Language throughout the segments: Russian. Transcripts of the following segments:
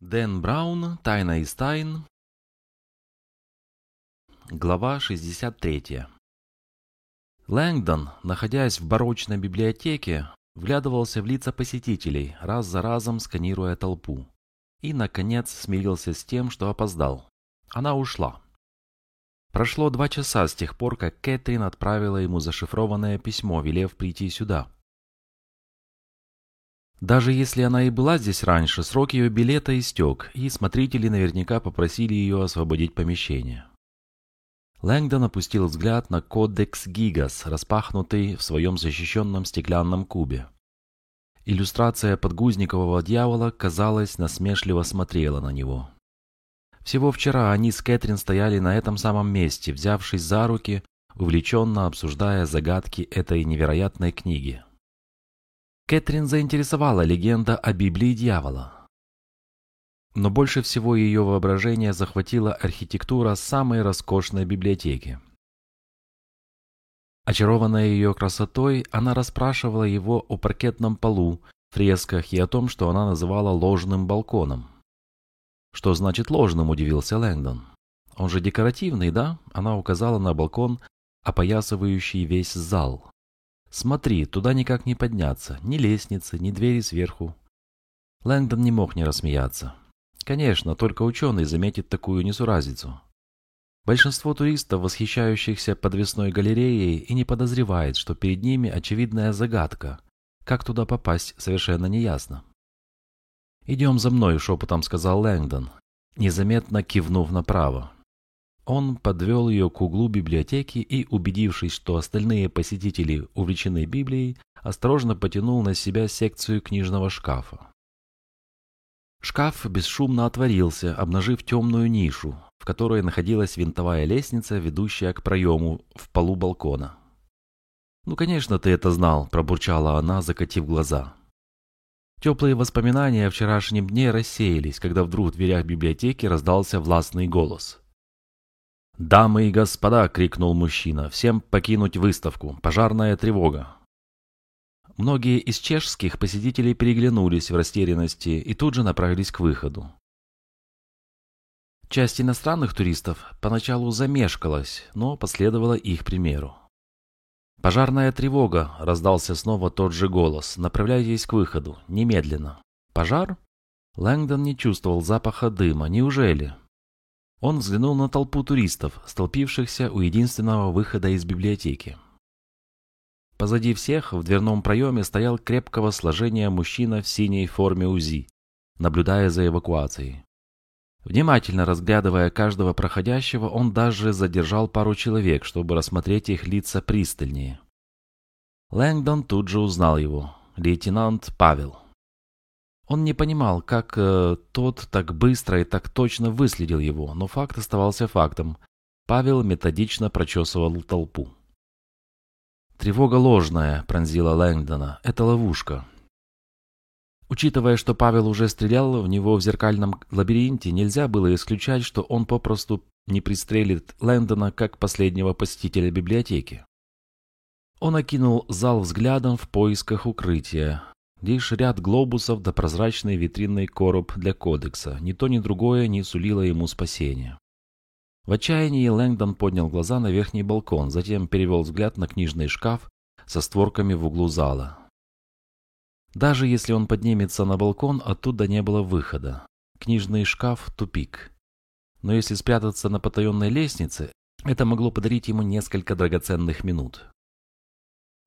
Дэн Браун, Тайна из тайн. Глава 63. Лэнгдон, находясь в барочной библиотеке, вглядывался в лица посетителей, раз за разом сканируя толпу. И, наконец, смирился с тем, что опоздал. Она ушла. Прошло два часа с тех пор, как Кэтрин отправила ему зашифрованное письмо, велев прийти сюда. Даже если она и была здесь раньше, срок ее билета истек, и смотрители наверняка попросили ее освободить помещение. Лэнгдон опустил взгляд на кодекс Гигас, распахнутый в своем защищенном стеклянном кубе. Иллюстрация подгузникового дьявола, казалось, насмешливо смотрела на него. Всего вчера они с Кэтрин стояли на этом самом месте, взявшись за руки, увлеченно обсуждая загадки этой невероятной книги. Кэтрин заинтересовала легенда о Библии дьявола. Но больше всего ее воображение захватила архитектура самой роскошной библиотеки. Очарованная ее красотой, она расспрашивала его о паркетном полу, фресках и о том, что она называла ложным балконом. «Что значит ложным?» – удивился Лэнгдон. «Он же декоративный, да?» – она указала на балкон, опоясывающий весь зал. Смотри, туда никак не подняться, ни лестницы, ни двери сверху. Лэнгдон не мог не рассмеяться. Конечно, только ученый заметит такую несуразицу. Большинство туристов, восхищающихся подвесной галереей, и не подозревает, что перед ними очевидная загадка. Как туда попасть, совершенно неясно. «Идем за мной», — шепотом сказал Лэнгдон, незаметно кивнув направо. Он подвел ее к углу библиотеки и, убедившись, что остальные посетители увлечены Библией, осторожно потянул на себя секцию книжного шкафа. Шкаф бесшумно отворился, обнажив темную нишу, в которой находилась винтовая лестница, ведущая к проему в полу балкона. «Ну, конечно, ты это знал», – пробурчала она, закатив глаза. Теплые воспоминания о вчерашнем дне рассеялись, когда вдруг в дверях библиотеки раздался властный голос. «Дамы и господа!» — крикнул мужчина. «Всем покинуть выставку! Пожарная тревога!» Многие из чешских посетителей переглянулись в растерянности и тут же направились к выходу. Часть иностранных туристов поначалу замешкалась, но последовала их примеру. «Пожарная тревога!» — раздался снова тот же голос. «Направляйтесь к выходу. Немедленно». «Пожар?» Лэнгдон не чувствовал запаха дыма. Неужели? Он взглянул на толпу туристов, столпившихся у единственного выхода из библиотеки. Позади всех в дверном проеме стоял крепкого сложения мужчина в синей форме УЗИ, наблюдая за эвакуацией. Внимательно разглядывая каждого проходящего, он даже задержал пару человек, чтобы рассмотреть их лица пристальнее. Лэнгдон тут же узнал его. Лейтенант Павел. Он не понимал, как э, тот так быстро и так точно выследил его, но факт оставался фактом. Павел методично прочесывал толпу. «Тревога ложная», — пронзила Лэнгдона. «Это ловушка». Учитывая, что Павел уже стрелял в него в зеркальном лабиринте, нельзя было исключать, что он попросту не пристрелит Лэндона как последнего посетителя библиотеки. Он окинул зал взглядом в поисках укрытия. Лишь ряд глобусов да прозрачный витринный короб для кодекса. Ни то, ни другое не сулило ему спасения. В отчаянии Лэнгдон поднял глаза на верхний балкон, затем перевел взгляд на книжный шкаф со створками в углу зала. Даже если он поднимется на балкон, оттуда не было выхода. Книжный шкаф – тупик. Но если спрятаться на потаенной лестнице, это могло подарить ему несколько драгоценных минут.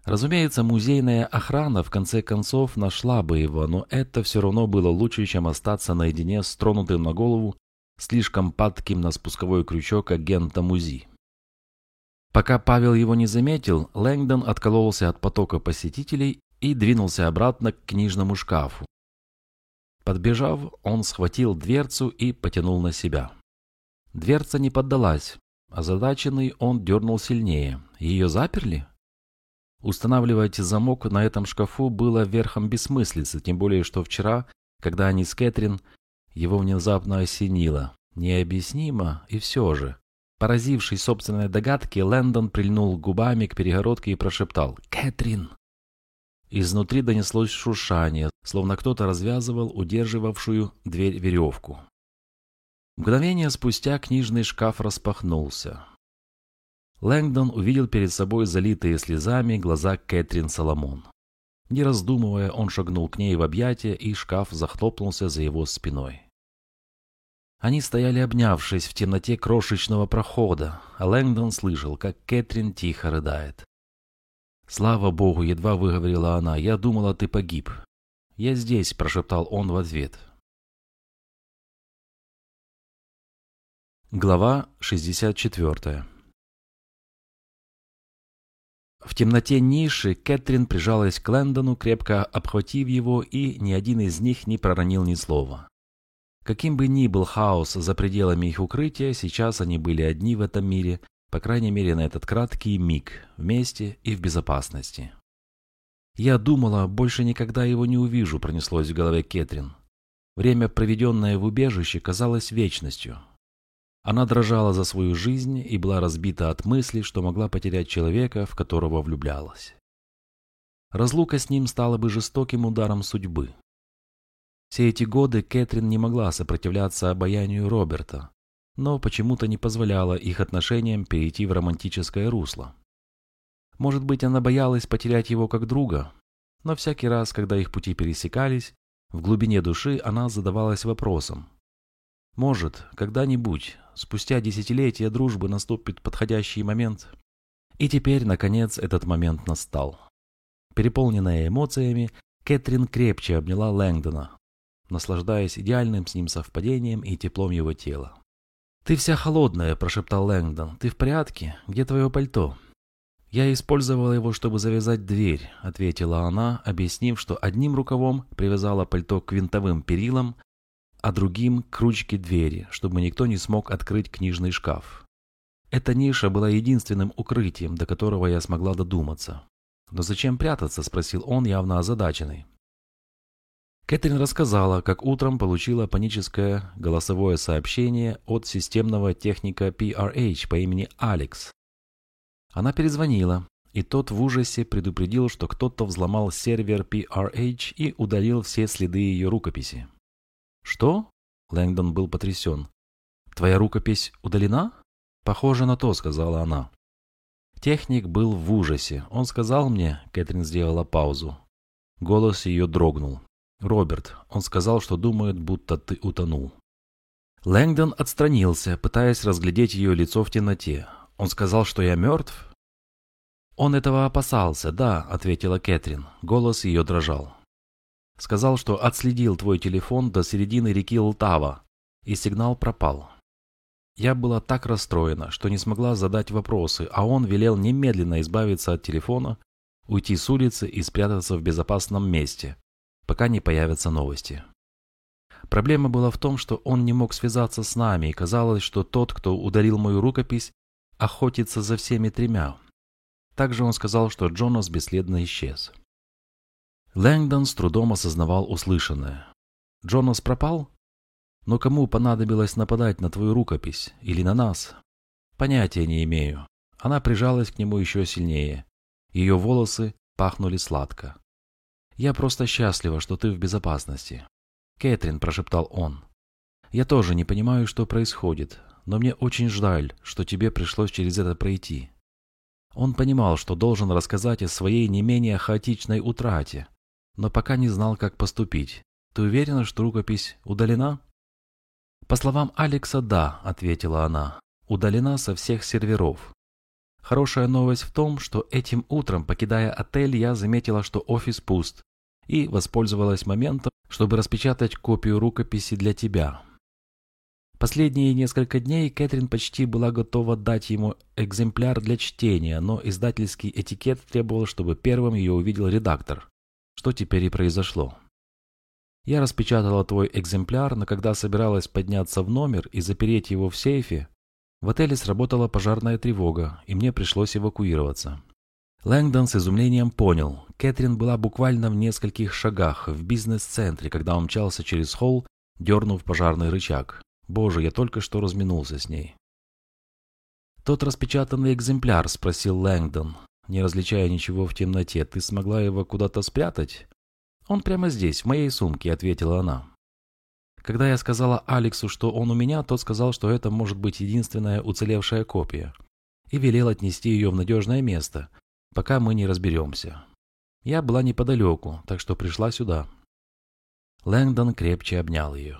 Разумеется, музейная охрана в конце концов нашла бы его, но это все равно было лучше, чем остаться наедине с тронутым на голову, слишком падким на спусковой крючок агента МУЗИ. Пока Павел его не заметил, Лэнгдон откололся от потока посетителей и двинулся обратно к книжному шкафу. Подбежав, он схватил дверцу и потянул на себя. Дверца не поддалась. Озадаченный он дернул сильнее. Ее заперли? Устанавливать замок на этом шкафу было верхом бессмыслицы, тем более, что вчера, когда они с Кэтрин, его внезапно осенило. Необъяснимо и все же. Поразивший собственной догадки, Лэндон прильнул губами к перегородке и прошептал «Кэтрин!». Изнутри донеслось шуршание, словно кто-то развязывал удерживавшую дверь веревку. Мгновение спустя книжный шкаф распахнулся. Лэнгдон увидел перед собой залитые слезами глаза Кэтрин Соломон. Не раздумывая, он шагнул к ней в объятия, и шкаф захлопнулся за его спиной. Они стояли обнявшись в темноте крошечного прохода, а Лэнгдон слышал, как Кэтрин тихо рыдает. «Слава богу!» — едва выговорила она. «Я думала, ты погиб». «Я здесь», — прошептал он в ответ. Глава 64 В темноте ниши Кэтрин прижалась к Лэндону, крепко обхватив его, и ни один из них не проронил ни слова. Каким бы ни был хаос за пределами их укрытия, сейчас они были одни в этом мире, по крайней мере на этот краткий миг, вместе и в безопасности. «Я думала, больше никогда его не увижу», — пронеслось в голове Кэтрин. Время, проведенное в убежище, казалось вечностью. Она дрожала за свою жизнь и была разбита от мысли, что могла потерять человека, в которого влюблялась. Разлука с ним стала бы жестоким ударом судьбы. Все эти годы Кэтрин не могла сопротивляться обаянию Роберта, но почему-то не позволяла их отношениям перейти в романтическое русло. Может быть, она боялась потерять его как друга, но всякий раз, когда их пути пересекались, в глубине души она задавалась вопросом. Может, когда-нибудь спустя десятилетия дружбы наступит подходящий момент. И теперь, наконец, этот момент настал. Переполненная эмоциями, Кэтрин крепче обняла Лэнгдона, наслаждаясь идеальным с ним совпадением и теплом его тела. «Ты вся холодная», – прошептал Лэнгдон. «Ты в порядке? Где твое пальто?» «Я использовала его, чтобы завязать дверь», – ответила она, объяснив, что одним рукавом привязала пальто к винтовым перилам, а другим к ручке двери, чтобы никто не смог открыть книжный шкаф. Эта ниша была единственным укрытием, до которого я смогла додуматься. «Но зачем прятаться?» – спросил он, явно озадаченный. Кэтрин рассказала, как утром получила паническое голосовое сообщение от системного техника PRH по имени Алекс. Она перезвонила, и тот в ужасе предупредил, что кто-то взломал сервер PRH и удалил все следы ее рукописи. «Что?» — Лэнгдон был потрясен. «Твоя рукопись удалена?» «Похоже на то», — сказала она. Техник был в ужасе. Он сказал мне, Кэтрин сделала паузу. Голос ее дрогнул. «Роберт, он сказал, что думает, будто ты утонул». Лэнгдон отстранился, пытаясь разглядеть ее лицо в темноте. «Он сказал, что я мертв?» «Он этого опасался, да», — ответила Кэтрин. Голос ее дрожал. Сказал, что отследил твой телефон до середины реки Лтава, и сигнал пропал. Я была так расстроена, что не смогла задать вопросы, а он велел немедленно избавиться от телефона, уйти с улицы и спрятаться в безопасном месте, пока не появятся новости. Проблема была в том, что он не мог связаться с нами, и казалось, что тот, кто ударил мою рукопись, охотится за всеми тремя. Также он сказал, что Джонас бесследно исчез. Лэнгдон с трудом осознавал услышанное. «Джонас пропал? Но кому понадобилось нападать на твою рукопись? Или на нас?» «Понятия не имею». Она прижалась к нему еще сильнее. Ее волосы пахнули сладко. «Я просто счастлива, что ты в безопасности». «Кэтрин», — прошептал он. «Я тоже не понимаю, что происходит, но мне очень жаль, что тебе пришлось через это пройти». Он понимал, что должен рассказать о своей не менее хаотичной утрате, но пока не знал, как поступить. Ты уверена, что рукопись удалена? По словам Алекса, да, ответила она. Удалена со всех серверов. Хорошая новость в том, что этим утром, покидая отель, я заметила, что офис пуст, и воспользовалась моментом, чтобы распечатать копию рукописи для тебя. Последние несколько дней Кэтрин почти была готова дать ему экземпляр для чтения, но издательский этикет требовал, чтобы первым ее увидел редактор что теперь и произошло. Я распечатала твой экземпляр, но когда собиралась подняться в номер и запереть его в сейфе, в отеле сработала пожарная тревога, и мне пришлось эвакуироваться. Лэнгдон с изумлением понял, Кэтрин была буквально в нескольких шагах в бизнес-центре, когда он мчался через холл, дернув пожарный рычаг. Боже, я только что разминулся с ней. «Тот распечатанный экземпляр?» – спросил Лэнгдон. Не различая ничего в темноте. «Ты смогла его куда-то спрятать?» «Он прямо здесь, в моей сумке», — ответила она. Когда я сказала Алексу, что он у меня, тот сказал, что это может быть единственная уцелевшая копия, и велел отнести ее в надежное место, пока мы не разберемся. Я была неподалеку, так что пришла сюда. Лэнгдон крепче обнял ее.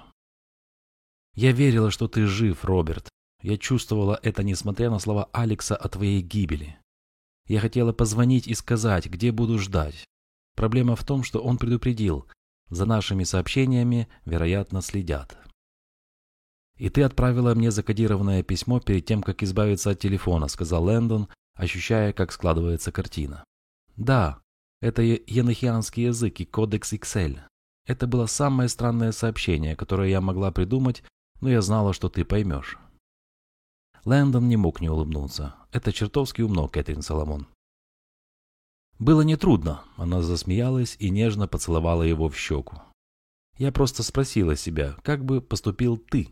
«Я верила, что ты жив, Роберт. Я чувствовала это, несмотря на слова Алекса о твоей гибели. Я хотела позвонить и сказать, где буду ждать. Проблема в том, что он предупредил, за нашими сообщениями, вероятно, следят. «И ты отправила мне закодированное письмо перед тем, как избавиться от телефона», — сказал Лэндон, ощущая, как складывается картина. «Да, это енохианский язык и кодекс Excel. Это было самое странное сообщение, которое я могла придумать, но я знала, что ты поймешь». Лэндон не мог не улыбнуться. Это чертовски умно, Кэтрин Соломон. Было нетрудно. Она засмеялась и нежно поцеловала его в щеку. Я просто спросила себя, как бы поступил ты?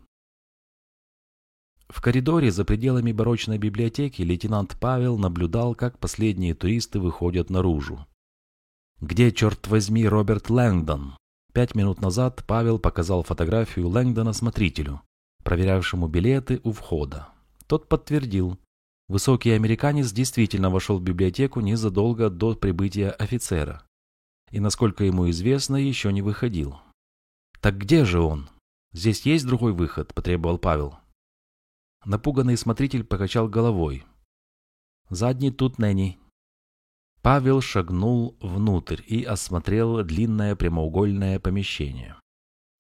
В коридоре за пределами барочной библиотеки лейтенант Павел наблюдал, как последние туристы выходят наружу. «Где, черт возьми, Роберт Лэнгдон?» Пять минут назад Павел показал фотографию Лэнгдона смотрителю, проверявшему билеты у входа. Тот подтвердил, Высокий американец действительно вошел в библиотеку незадолго до прибытия офицера. И, насколько ему известно, еще не выходил. «Так где же он? Здесь есть другой выход?» – потребовал Павел. Напуганный смотритель покачал головой. «Задний тут Нэнни». Павел шагнул внутрь и осмотрел длинное прямоугольное помещение.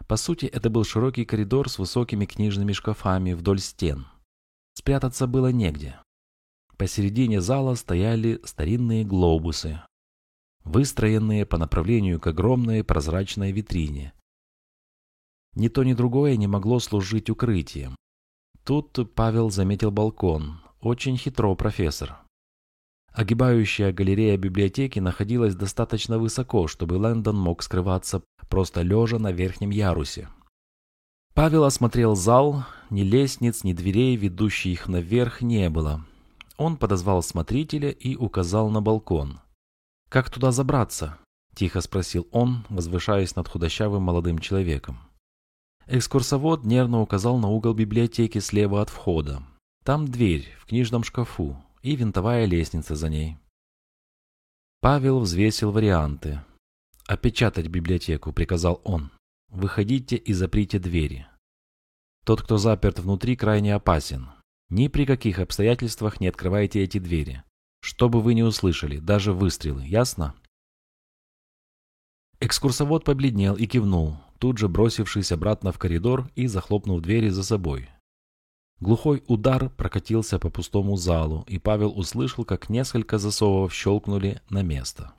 По сути, это был широкий коридор с высокими книжными шкафами вдоль стен. Спрятаться было негде. Посередине зала стояли старинные глобусы, выстроенные по направлению к огромной прозрачной витрине. Ни то, ни другое не могло служить укрытием. Тут Павел заметил балкон. Очень хитро, профессор. Огибающая галерея библиотеки находилась достаточно высоко, чтобы Лэндон мог скрываться просто лежа на верхнем ярусе. Павел осмотрел зал, ни лестниц, ни дверей, ведущих наверх, не было. Он подозвал смотрителя и указал на балкон. «Как туда забраться?» – тихо спросил он, возвышаясь над худощавым молодым человеком. Экскурсовод нервно указал на угол библиотеки слева от входа. Там дверь в книжном шкафу и винтовая лестница за ней. Павел взвесил варианты. «Опечатать библиотеку», — приказал он. «Выходите и заприте двери. Тот, кто заперт внутри, крайне опасен. Ни при каких обстоятельствах не открывайте эти двери. Что бы вы ни услышали, даже выстрелы, ясно? Экскурсовод побледнел и кивнул, тут же бросившись обратно в коридор и захлопнув двери за собой. Глухой удар прокатился по пустому залу, и Павел услышал, как несколько засовов щелкнули на место.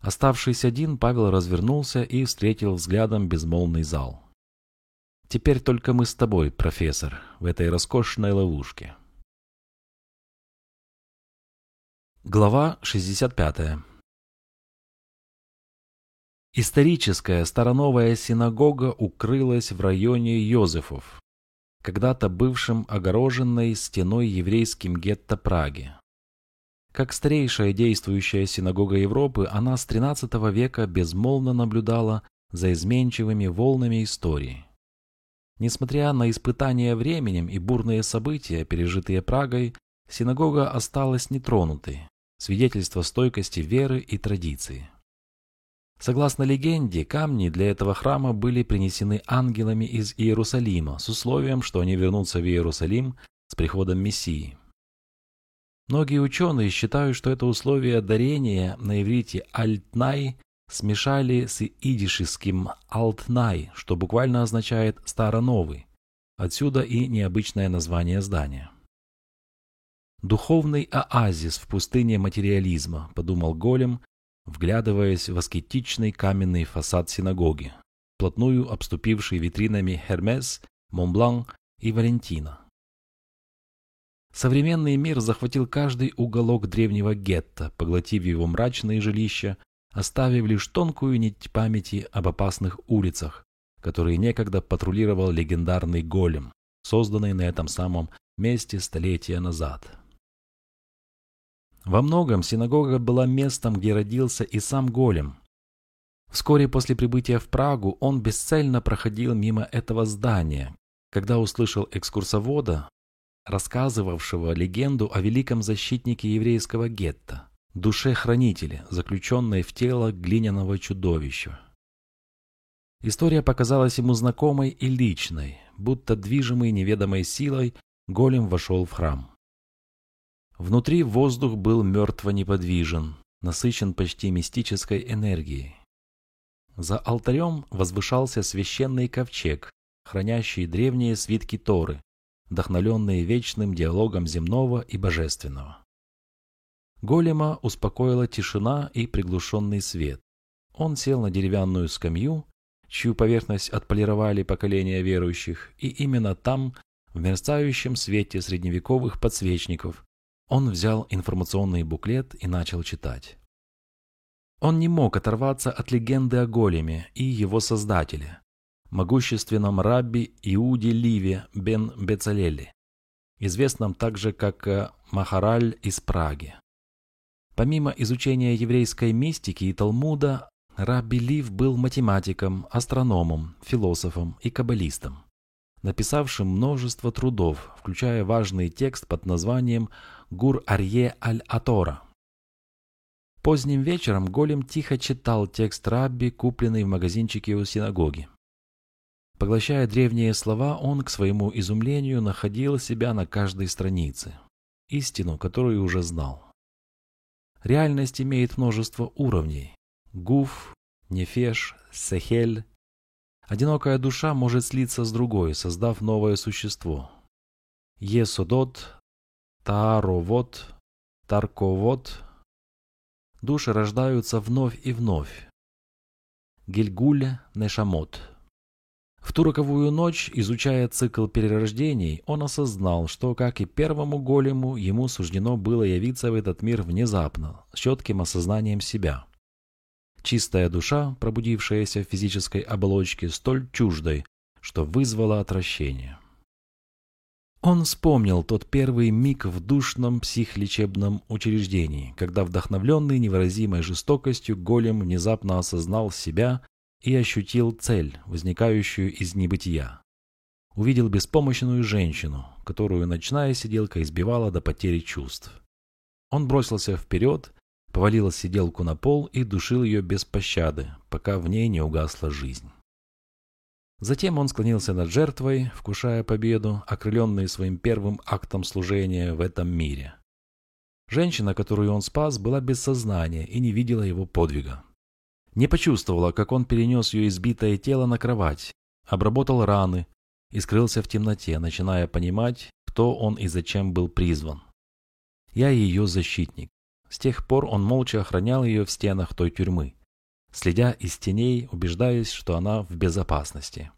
Оставшись один, Павел развернулся и встретил взглядом безмолвный зал. Теперь только мы с тобой, профессор, в этой роскошной ловушке. Глава 65 Историческая староновая синагога укрылась в районе Йозефов, когда-то бывшим огороженной стеной еврейским гетто Праги. Как старейшая действующая синагога Европы, она с XIII века безмолвно наблюдала за изменчивыми волнами истории. Несмотря на испытания временем и бурные события, пережитые Прагой, синагога осталась нетронутой, свидетельство стойкости веры и традиции. Согласно легенде, камни для этого храма были принесены ангелами из Иерусалима с условием, что они вернутся в Иерусалим с приходом Мессии. Многие ученые считают, что это условие дарения на иврите «альтнай» смешали с идишеским «алтнай», что буквально означает «старо-новый». Отсюда и необычное название здания. «Духовный оазис в пустыне материализма», — подумал Голем, вглядываясь в аскетичный каменный фасад синагоги, плотную обступивший витринами Хермес, Монблан и Валентина. Современный мир захватил каждый уголок древнего гетто, поглотив его мрачные жилища оставив лишь тонкую нить памяти об опасных улицах, которые некогда патрулировал легендарный голем, созданный на этом самом месте столетия назад. Во многом синагога была местом, где родился и сам голем. Вскоре после прибытия в Прагу он бесцельно проходил мимо этого здания, когда услышал экскурсовода, рассказывавшего легенду о великом защитнике еврейского гетто, душе-хранителе, заключенной в тело глиняного чудовища. История показалась ему знакомой и личной, будто движимый неведомой силой голем вошел в храм. Внутри воздух был мертво неподвижен, насыщен почти мистической энергией. За алтарем возвышался священный ковчег, хранящий древние свитки Торы, вдохновленные вечным диалогом земного и божественного. Голема успокоила тишина и приглушенный свет. Он сел на деревянную скамью, чью поверхность отполировали поколения верующих, и именно там, в мерцающем свете средневековых подсвечников, он взял информационный буклет и начал читать. Он не мог оторваться от легенды о Големе и его создателе, могущественном рабби Иуде Ливе бен Бецалели, известном также как э, Махараль из Праги. Помимо изучения еврейской мистики и Талмуда, Рабби Лив был математиком, астрономом, философом и каббалистом, написавшим множество трудов, включая важный текст под названием «Гур-Арье Аль-Атора». Поздним вечером Голем тихо читал текст Рабби, купленный в магазинчике у синагоги. Поглощая древние слова, он, к своему изумлению, находил себя на каждой странице, истину, которую уже знал. Реальность имеет множество уровней, Гуф, Нефеш, Сехель. Одинокая душа может слиться с другой, создав новое существо. Есодот, Тааровод, Тарковод. Души рождаются вновь и вновь. Гильгуль, Нешамот. В ту роковую ночь, изучая цикл перерождений, он осознал, что, как и первому голему, ему суждено было явиться в этот мир внезапно, с четким осознанием себя. Чистая душа, пробудившаяся в физической оболочке, столь чуждой, что вызвала отвращение. Он вспомнил тот первый миг в душном психлечебном учреждении, когда вдохновленный невыразимой жестокостью голем внезапно осознал себя и ощутил цель, возникающую из небытия. Увидел беспомощную женщину, которую ночная сиделка избивала до потери чувств. Он бросился вперед повалил сиделку на пол и душил ее без пощады, пока в ней не угасла жизнь. Затем он склонился над жертвой, вкушая победу, окрыленный своим первым актом служения в этом мире. Женщина, которую он спас, была без сознания и не видела его подвига. Не почувствовала, как он перенес ее избитое тело на кровать, обработал раны и скрылся в темноте, начиная понимать, кто он и зачем был призван. Я ее защитник. С тех пор он молча охранял ее в стенах той тюрьмы, следя из теней, убеждаясь, что она в безопасности.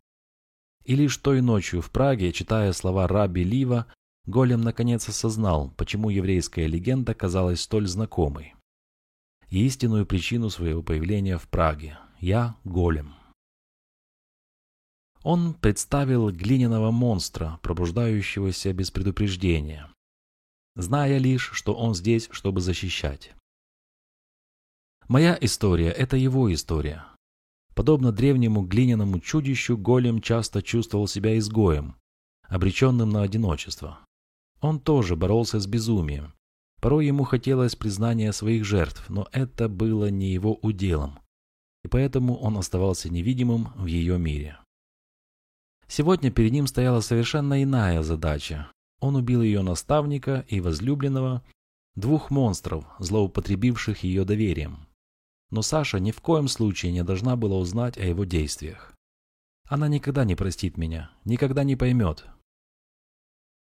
И лишь той ночью в Праге, читая слова Раби Лива, Голем наконец осознал, почему еврейская легенда казалась столь знакомой. И истинную причину своего появления в Праге – «Я – Голем». Он представил глиняного монстра, пробуждающегося без предупреждения, зная лишь, что он здесь, чтобы защищать. Моя история – это его история. Подобно древнему глиняному чудищу, голем часто чувствовал себя изгоем, обреченным на одиночество. Он тоже боролся с безумием. Порой ему хотелось признания своих жертв, но это было не его уделом, и поэтому он оставался невидимым в ее мире. Сегодня перед ним стояла совершенно иная задача он убил ее наставника и возлюбленного, двух монстров, злоупотребивших ее доверием. Но Саша ни в коем случае не должна была узнать о его действиях. Она никогда не простит меня, никогда не поймет.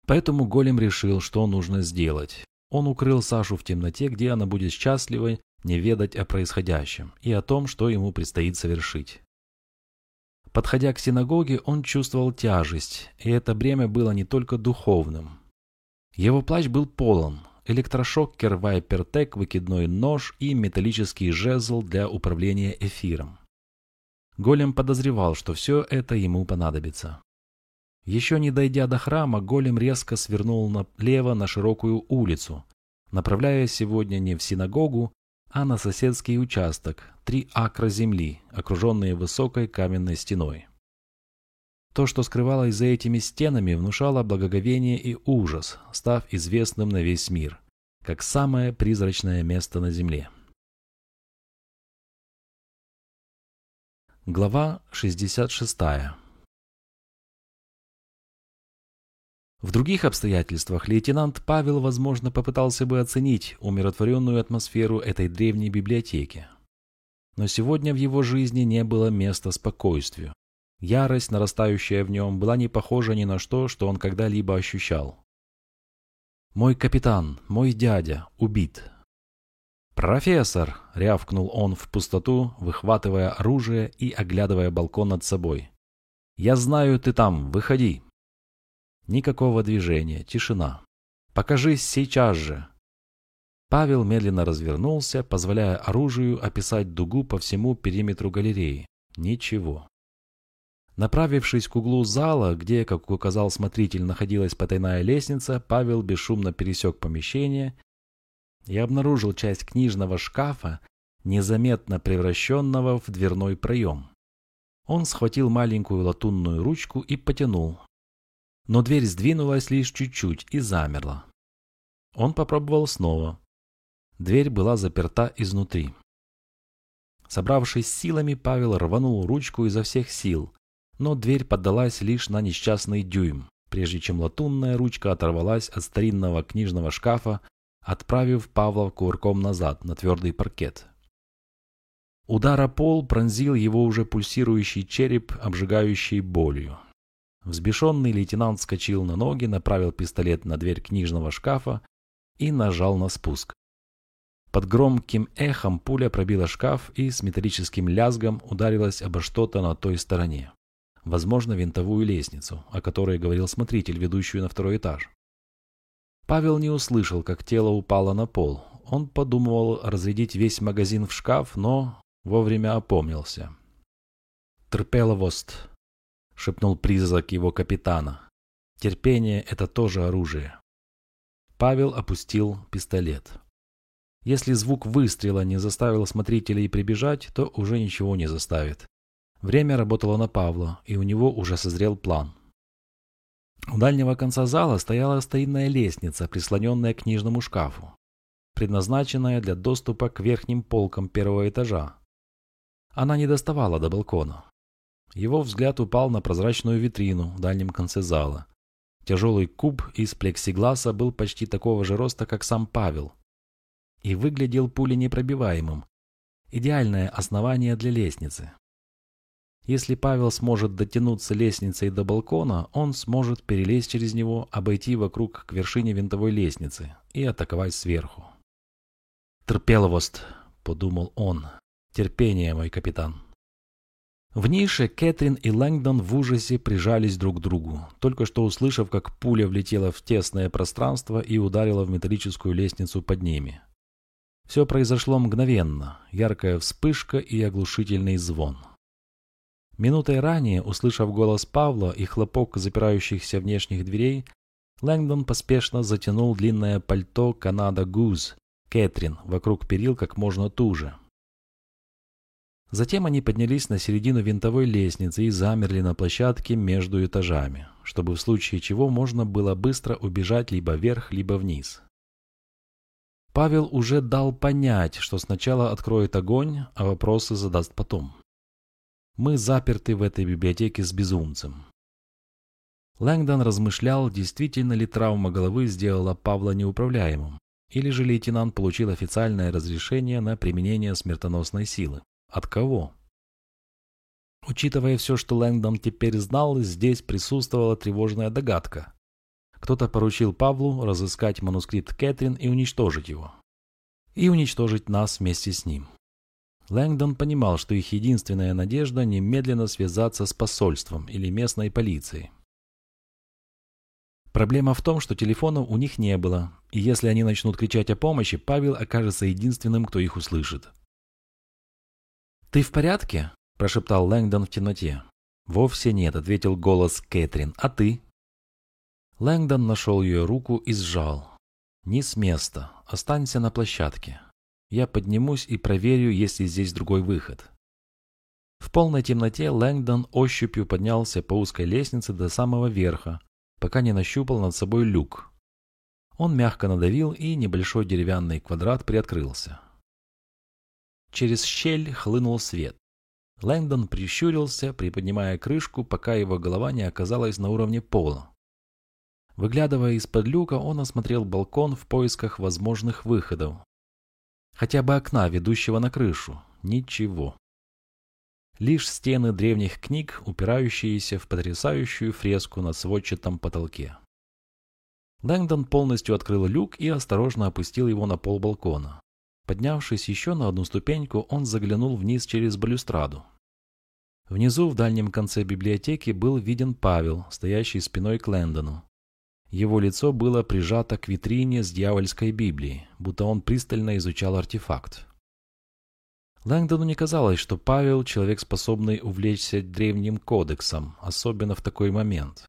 Поэтому Голем решил, что нужно сделать. Он укрыл Сашу в темноте, где она будет счастлива не ведать о происходящем и о том, что ему предстоит совершить. Подходя к синагоге, он чувствовал тяжесть, и это бремя было не только духовным. Его плащ был полон. Электрошокер Вайпертек, выкидной нож и металлический жезл для управления эфиром. Голем подозревал, что все это ему понадобится. Еще не дойдя до храма, Голем резко свернул налево на широкую улицу, направляясь сегодня не в синагогу, а на соседский участок, три акра земли, окруженные высокой каменной стеной. То, что скрывалось за этими стенами, внушало благоговение и ужас, став известным на весь мир, как самое призрачное место на земле. Глава 66 В других обстоятельствах лейтенант Павел, возможно, попытался бы оценить умиротворенную атмосферу этой древней библиотеки. Но сегодня в его жизни не было места спокойствию. Ярость, нарастающая в нем, была не похожа ни на что, что он когда-либо ощущал. «Мой капитан, мой дядя, убит». «Профессор!» — рявкнул он в пустоту, выхватывая оружие и оглядывая балкон над собой. «Я знаю, ты там, выходи!» Никакого движения, тишина. «Покажись сейчас же!» Павел медленно развернулся, позволяя оружию описать дугу по всему периметру галереи. Ничего. Направившись к углу зала, где, как указал смотритель, находилась потайная лестница, Павел бесшумно пересек помещение и обнаружил часть книжного шкафа, незаметно превращенного в дверной проем. Он схватил маленькую латунную ручку и потянул. Но дверь сдвинулась лишь чуть-чуть и замерла. Он попробовал снова. Дверь была заперта изнутри. Собравшись силами, Павел рванул ручку изо всех сил, но дверь поддалась лишь на несчастный дюйм, прежде чем латунная ручка оторвалась от старинного книжного шкафа, отправив Павла кувырком назад на твердый паркет. Удар о пол пронзил его уже пульсирующий череп, обжигающий болью. Взбешенный лейтенант вскочил на ноги, направил пистолет на дверь книжного шкафа и нажал на спуск. Под громким эхом пуля пробила шкаф и с металлическим лязгом ударилась обо что-то на той стороне возможно, винтовую лестницу, о которой говорил смотритель, ведущую на второй этаж. Павел не услышал, как тело упало на пол. Он подумывал разрядить весь магазин в шкаф, но вовремя опомнился. «Терпеловост», — шепнул призрак его капитана. «Терпение — это тоже оружие». Павел опустил пистолет. Если звук выстрела не заставил смотрителей прибежать, то уже ничего не заставит. Время работало на Павла, и у него уже созрел план. У дальнего конца зала стояла старинная лестница, прислоненная к книжному шкафу, предназначенная для доступа к верхним полкам первого этажа. Она не доставала до балкона. Его взгляд упал на прозрачную витрину в дальнем конце зала. Тяжелый куб из плексигласа был почти такого же роста, как сам Павел, и выглядел пуленепробиваемым. Идеальное основание для лестницы. Если Павел сможет дотянуться лестницей до балкона, он сможет перелезть через него, обойти вокруг к вершине винтовой лестницы и атаковать сверху. «Терпеловост», — подумал он. «Терпение, мой капитан». В нише Кэтрин и Лэнгдон в ужасе прижались друг к другу, только что услышав, как пуля влетела в тесное пространство и ударила в металлическую лестницу под ними. Все произошло мгновенно, яркая вспышка и оглушительный звон. Минутой ранее, услышав голос Павла и хлопок запирающихся внешних дверей, Лэнгдон поспешно затянул длинное пальто Канада Гуз Кэтрин вокруг перил как можно туже. Затем они поднялись на середину винтовой лестницы и замерли на площадке между этажами, чтобы в случае чего можно было быстро убежать либо вверх, либо вниз. Павел уже дал понять, что сначала откроет огонь, а вопросы задаст потом. Мы заперты в этой библиотеке с безумцем. Лэнгдон размышлял, действительно ли травма головы сделала Павла неуправляемым, или же лейтенант получил официальное разрешение на применение смертоносной силы. От кого? Учитывая все, что Лэнгдон теперь знал, здесь присутствовала тревожная догадка. Кто-то поручил Павлу разыскать манускрипт Кэтрин и уничтожить его. И уничтожить нас вместе с ним. Лэнгдон понимал, что их единственная надежда немедленно связаться с посольством или местной полицией. Проблема в том, что телефонов у них не было, и если они начнут кричать о помощи, Павел окажется единственным, кто их услышит. «Ты в порядке?» – прошептал Лэнгдон в темноте. «Вовсе нет», – ответил голос Кэтрин. «А ты?» Лэнгдон нашел ее руку и сжал. Не с места, останься на площадке. Я поднимусь и проверю, есть ли здесь другой выход». В полной темноте Лэнгдон ощупью поднялся по узкой лестнице до самого верха, пока не нащупал над собой люк. Он мягко надавил, и небольшой деревянный квадрат приоткрылся. Через щель хлынул свет. Лэнгдон прищурился, приподнимая крышку, пока его голова не оказалась на уровне пола. Выглядывая из-под люка, он осмотрел балкон в поисках возможных выходов. Хотя бы окна, ведущего на крышу. Ничего. Лишь стены древних книг, упирающиеся в потрясающую фреску на сводчатом потолке. Лэнгдон полностью открыл люк и осторожно опустил его на пол балкона. Поднявшись еще на одну ступеньку, он заглянул вниз через балюстраду. Внизу, в дальнем конце библиотеки, был виден Павел, стоящий спиной к Лэндону. Его лицо было прижато к витрине с дьявольской Библией, будто он пристально изучал артефакт. Лэнгдону не казалось, что Павел – человек, способный увлечься древним кодексом, особенно в такой момент.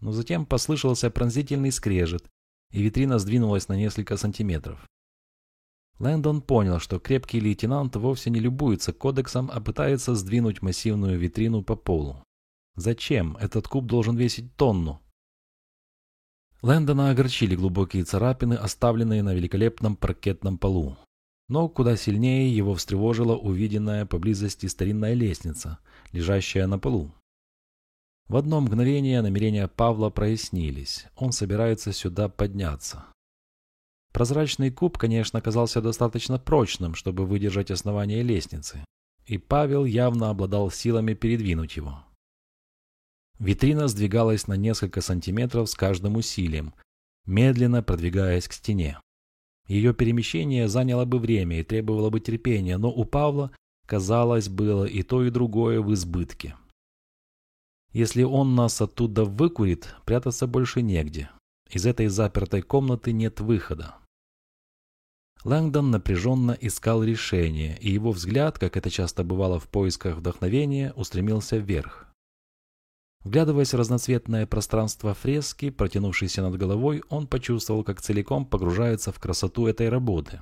Но затем послышался пронзительный скрежет, и витрина сдвинулась на несколько сантиметров. Лэндон понял, что крепкий лейтенант вовсе не любуется кодексом, а пытается сдвинуть массивную витрину по полу. Зачем? Этот куб должен весить тонну. Лэндона огорчили глубокие царапины, оставленные на великолепном паркетном полу. Но куда сильнее его встревожила увиденная поблизости старинная лестница, лежащая на полу. В одно мгновение намерения Павла прояснились. Он собирается сюда подняться. Прозрачный куб, конечно, оказался достаточно прочным, чтобы выдержать основание лестницы, и Павел явно обладал силами передвинуть его. Витрина сдвигалась на несколько сантиметров с каждым усилием, медленно продвигаясь к стене. Ее перемещение заняло бы время и требовало бы терпения, но у Павла, казалось, было и то, и другое в избытке. Если он нас оттуда выкурит, прятаться больше негде. Из этой запертой комнаты нет выхода. Лэнгдон напряженно искал решение, и его взгляд, как это часто бывало в поисках вдохновения, устремился вверх. Вглядываясь в разноцветное пространство фрески, протянувшейся над головой, он почувствовал, как целиком погружается в красоту этой работы.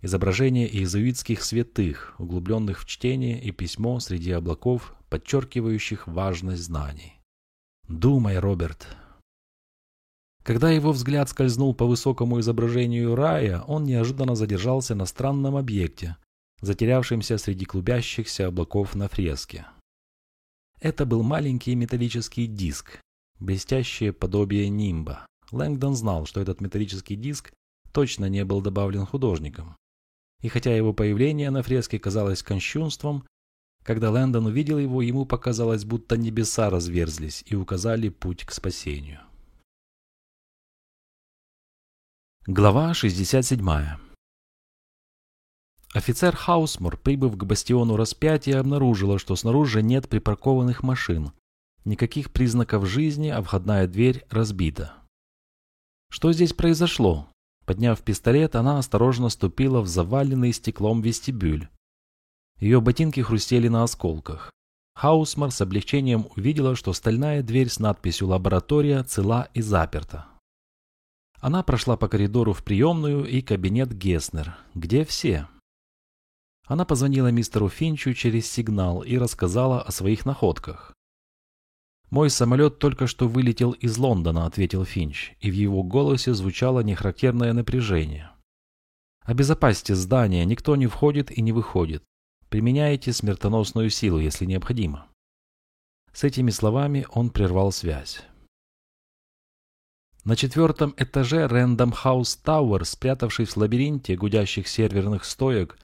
Изображения иезуитских святых, углубленных в чтение и письмо среди облаков, подчеркивающих важность знаний. «Думай, Роберт!» Когда его взгляд скользнул по высокому изображению рая, он неожиданно задержался на странном объекте, затерявшемся среди клубящихся облаков на фреске. Это был маленький металлический диск, блестящее подобие нимба. Лэнгдон знал, что этот металлический диск точно не был добавлен художником. И хотя его появление на фреске казалось кощунством, когда Лэндон увидел его, ему показалось, будто небеса разверзлись и указали путь к спасению. Глава 67 Офицер Хаусмор, прибыв к бастиону распятия, обнаружила, что снаружи нет припаркованных машин. Никаких признаков жизни, а входная дверь разбита. Что здесь произошло? Подняв пистолет, она осторожно ступила в заваленный стеклом вестибюль. Ее ботинки хрустели на осколках. Хаусмар с облегчением увидела, что стальная дверь с надписью «Лаборатория» цела и заперта. Она прошла по коридору в приемную и кабинет Геснер, где все. Она позвонила мистеру Финчу через сигнал и рассказала о своих находках. «Мой самолет только что вылетел из Лондона», — ответил Финч, и в его голосе звучало нехарактерное напряжение. «Обезопасьте здание, никто не входит и не выходит. Применяйте смертоносную силу, если необходимо. С этими словами он прервал связь. На четвертом этаже Рэндом Хаус Тауэр, спрятавшись в лабиринте гудящих серверных стоек,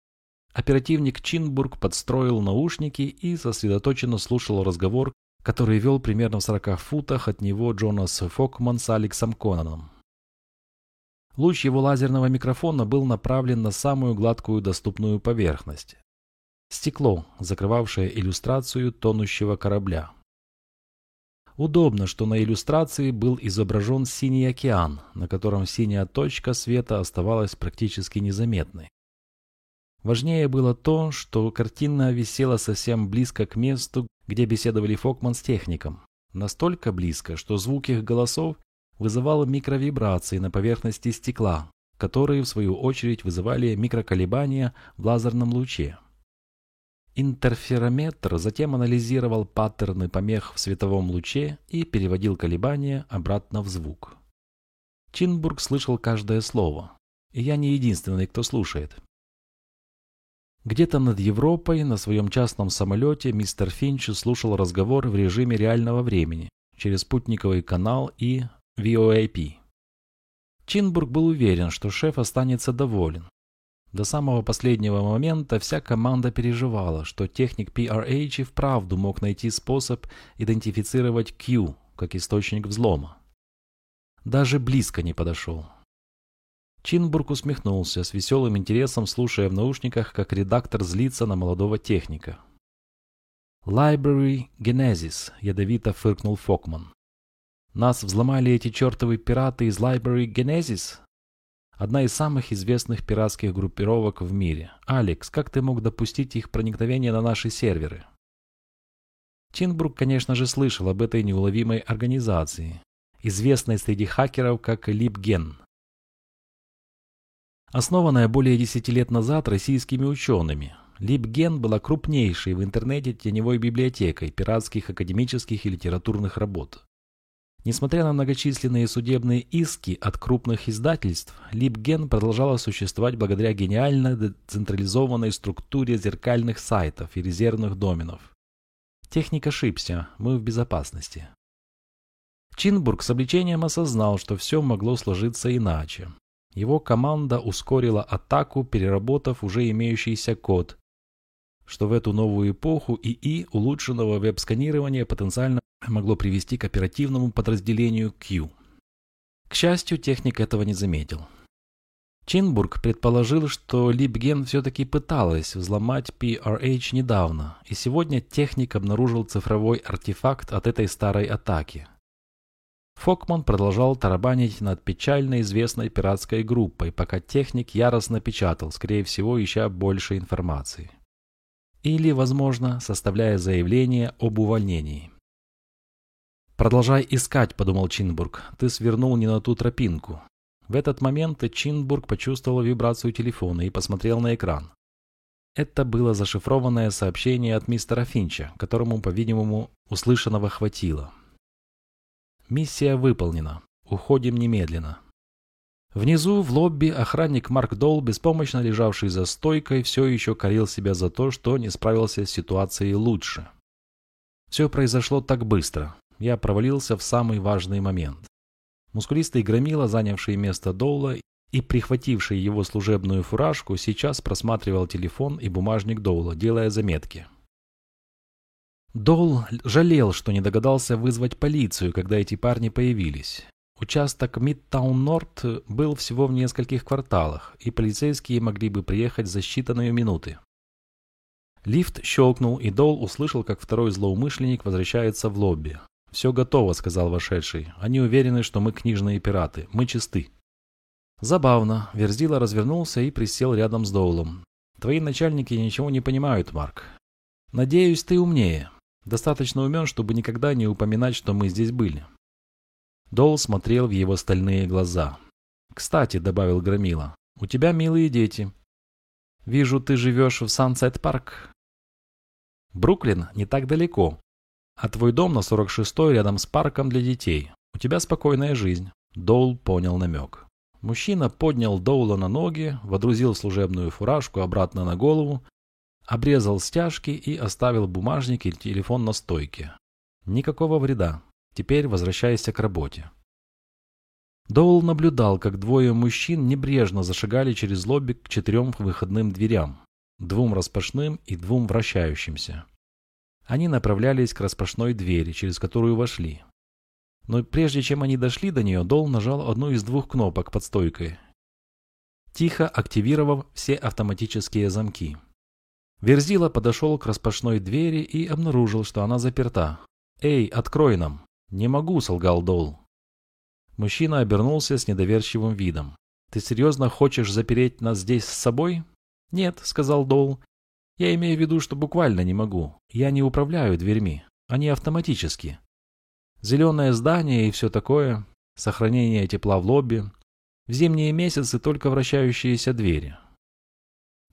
оперативник Чинбург подстроил наушники и сосредоточенно слушал разговор, который вел примерно в 40 футах от него Джонас Фокман с Алексом Конаном. Луч его лазерного микрофона был направлен на самую гладкую доступную поверхность. Стекло, закрывавшее иллюстрацию тонущего корабля. Удобно, что на иллюстрации был изображен синий океан, на котором синяя точка света оставалась практически незаметной. Важнее было то, что картина висела совсем близко к месту, где беседовали Фокман с техником. Настолько близко, что звук их голосов вызывал микровибрации на поверхности стекла, которые в свою очередь вызывали микроколебания в лазерном луче. Интерферометр затем анализировал паттерны помех в световом луче и переводил колебания обратно в звук. Чинбург слышал каждое слово, и я не единственный, кто слушает. Где-то над Европой на своем частном самолете мистер Финч слушал разговор в режиме реального времени через спутниковый канал и VoIP. Чинбург был уверен, что шеф останется доволен. До самого последнего момента вся команда переживала, что техник PRH и вправду мог найти способ идентифицировать Q как источник взлома. Даже близко не подошел. Чинбург усмехнулся с веселым интересом, слушая в наушниках, как редактор злится на молодого техника. «Library Genesis», — ядовито фыркнул Фокман. Нас взломали эти чертовы пираты из Library Genesis? Одна из самых известных пиратских группировок в мире. Алекс, как ты мог допустить их проникновение на наши серверы? Чинбрук, конечно же, слышал об этой неуловимой организации, известной среди хакеров как LibGen. Основанная более 10 лет назад российскими учеными, LibGen была крупнейшей в интернете теневой библиотекой пиратских академических и литературных работ. Несмотря на многочисленные судебные иски от крупных издательств, LibGen продолжала существовать благодаря гениально децентрализованной структуре зеркальных сайтов и резервных доменов. Техник ошибся, мы в безопасности. Чинбург с облегчением осознал, что все могло сложиться иначе. Его команда ускорила атаку, переработав уже имеющийся код, что в эту новую эпоху ИИ улучшенного веб-сканирования потенциально могло привести к оперативному подразделению Q. К счастью, техник этого не заметил. Чинбург предположил, что Либген все-таки пыталась взломать PRH недавно, и сегодня техник обнаружил цифровой артефакт от этой старой атаки. Фокман продолжал тарабанить над печально известной пиратской группой, пока техник яростно печатал, скорее всего, ища больше информации. Или, возможно, составляя заявление об увольнении. «Продолжай искать», — подумал Чинбург. «Ты свернул не на ту тропинку». В этот момент Чинбург почувствовал вибрацию телефона и посмотрел на экран. Это было зашифрованное сообщение от мистера Финча, которому, по-видимому, услышанного хватило. «Миссия выполнена. Уходим немедленно». Внизу, в лобби, охранник Марк Долл, беспомощно лежавший за стойкой, все еще корил себя за то, что не справился с ситуацией лучше. Все произошло так быстро я провалился в самый важный момент. Мускулистый громила, занявший место Доула и прихвативший его служебную фуражку, сейчас просматривал телефон и бумажник Доула, делая заметки. Доул жалел, что не догадался вызвать полицию, когда эти парни появились. Участок Мидтаун-Норт был всего в нескольких кварталах, и полицейские могли бы приехать за считанные минуты. Лифт щелкнул, и Доул услышал, как второй злоумышленник возвращается в лобби. «Все готово», — сказал вошедший. «Они уверены, что мы книжные пираты. Мы чисты». Забавно. Верзила развернулся и присел рядом с Доулом. «Твои начальники ничего не понимают, Марк. Надеюсь, ты умнее. Достаточно умен, чтобы никогда не упоминать, что мы здесь были». Доул смотрел в его стальные глаза. «Кстати», — добавил Громила, — «у тебя милые дети. Вижу, ты живешь в Сансет-парк». «Бруклин не так далеко», а твой дом на 46-й рядом с парком для детей. У тебя спокойная жизнь. Доул понял намек. Мужчина поднял Доула на ноги, водрузил служебную фуражку обратно на голову, обрезал стяжки и оставил бумажник и телефон на стойке. Никакого вреда. Теперь возвращайся к работе. Доул наблюдал, как двое мужчин небрежно зашагали через лобби к четырем выходным дверям, двум распашным и двум вращающимся. Они направлялись к распашной двери, через которую вошли. Но прежде чем они дошли до нее, Дол нажал одну из двух кнопок под стойкой, тихо активировав все автоматические замки. Верзила подошел к распашной двери и обнаружил, что она заперта. «Эй, открой нам!» «Не могу», — солгал Дол. Мужчина обернулся с недоверчивым видом. «Ты серьезно хочешь запереть нас здесь с собой?» «Нет», — сказал Дол. Я имею в виду, что буквально не могу. Я не управляю дверьми. Они автоматически. Зеленое здание и все такое. Сохранение тепла в лобби. В зимние месяцы только вращающиеся двери.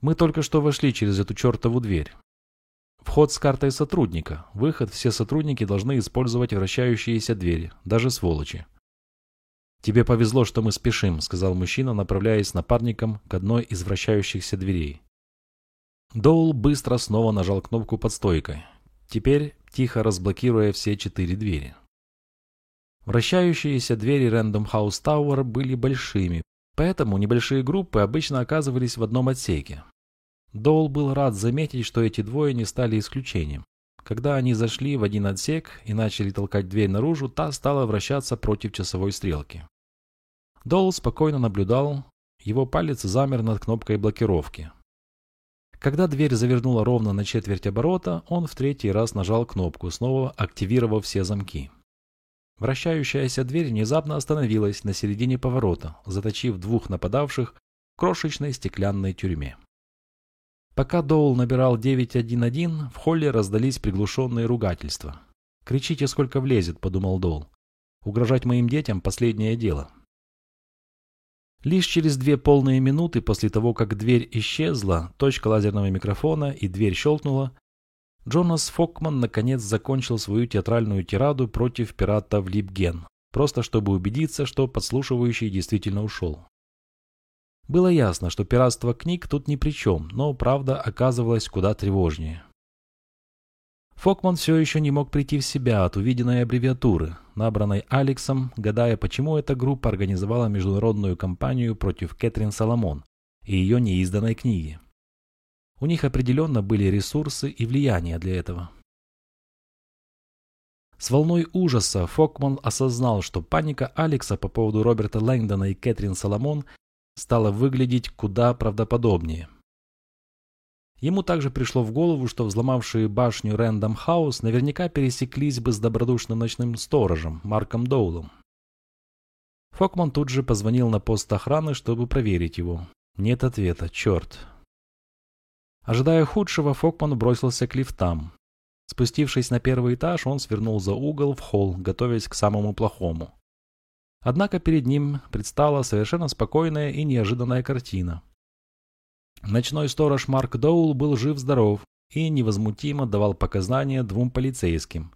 Мы только что вошли через эту чертову дверь. Вход с картой сотрудника. Выход все сотрудники должны использовать вращающиеся двери, даже сволочи. «Тебе повезло, что мы спешим», — сказал мужчина, направляясь напарником к одной из вращающихся дверей. Доул быстро снова нажал кнопку под стойкой, теперь тихо разблокируя все четыре двери. Вращающиеся двери Random House Tower были большими, поэтому небольшие группы обычно оказывались в одном отсеке. Доул был рад заметить, что эти двое не стали исключением. Когда они зашли в один отсек и начали толкать дверь наружу, та стала вращаться против часовой стрелки. Доул спокойно наблюдал, его палец замер над кнопкой блокировки. Когда дверь завернула ровно на четверть оборота, он в третий раз нажал кнопку, снова активировав все замки. Вращающаяся дверь внезапно остановилась на середине поворота, заточив двух нападавших в крошечной стеклянной тюрьме. Пока Доул набирал 911, в холле раздались приглушенные ругательства. «Кричите, сколько влезет», — подумал Доул. «Угрожать моим детям — последнее дело». Лишь через две полные минуты после того, как дверь исчезла, точка лазерного микрофона и дверь щелкнула, Джонас Фокман наконец закончил свою театральную тираду против пирата в Липген, просто чтобы убедиться, что подслушивающий действительно ушел. Было ясно, что пиратство книг тут ни при чем, но правда оказывалась куда тревожнее. Фокман все еще не мог прийти в себя от увиденной аббревиатуры, набранной Алексом, гадая, почему эта группа организовала международную кампанию против Кэтрин Соломон и ее неизданной книги. У них определенно были ресурсы и влияние для этого. С волной ужаса Фокман осознал, что паника Алекса по поводу Роберта Лэнгдона и Кэтрин Соломон стала выглядеть куда правдоподобнее. Ему также пришло в голову, что взломавшие башню Рэндом Хаус наверняка пересеклись бы с добродушным ночным сторожем Марком Доулом. Фокман тут же позвонил на пост охраны, чтобы проверить его. Нет ответа, черт. Ожидая худшего, Фокман бросился к лифтам. Спустившись на первый этаж, он свернул за угол в холл, готовясь к самому плохому. Однако перед ним предстала совершенно спокойная и неожиданная картина. Ночной сторож Марк Доул был жив-здоров и невозмутимо давал показания двум полицейским.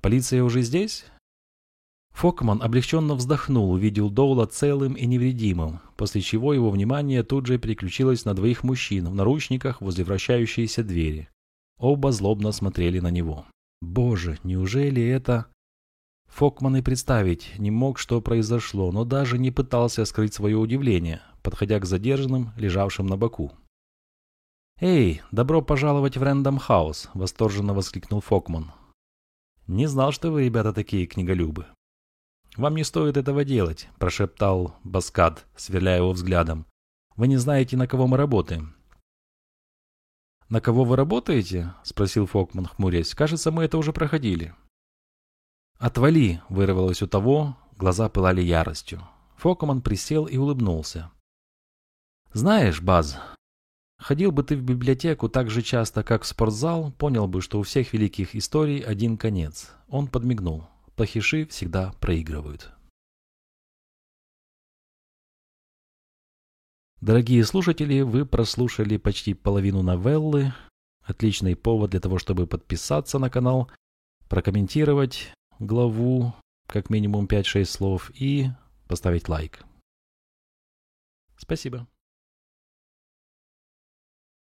«Полиция уже здесь?» Фокман облегченно вздохнул, увидел Доула целым и невредимым, после чего его внимание тут же переключилось на двоих мужчин в наручниках возле вращающейся двери. Оба злобно смотрели на него. «Боже, неужели это...» Фокман и представить не мог, что произошло, но даже не пытался скрыть свое удивление, подходя к задержанным, лежавшим на боку. «Эй, добро пожаловать в Рэндом Хаус!» – восторженно воскликнул Фокман. «Не знал, что вы, ребята, такие книголюбы». «Вам не стоит этого делать», – прошептал Баскад, сверляя его взглядом. «Вы не знаете, на кого мы работаем». «На кого вы работаете?» – спросил Фокман, хмурясь. «Кажется, мы это уже проходили». «Отвали!» – вырвалось у того, глаза пылали яростью. Фокман присел и улыбнулся. «Знаешь, Баз, ходил бы ты в библиотеку так же часто, как в спортзал, понял бы, что у всех великих историй один конец». Он подмигнул плохиши всегда проигрывают. Дорогие слушатели, вы прослушали почти половину новеллы. Отличный повод для того, чтобы подписаться на канал, прокомментировать главу, как минимум 5-6 слов, и поставить лайк. Спасибо.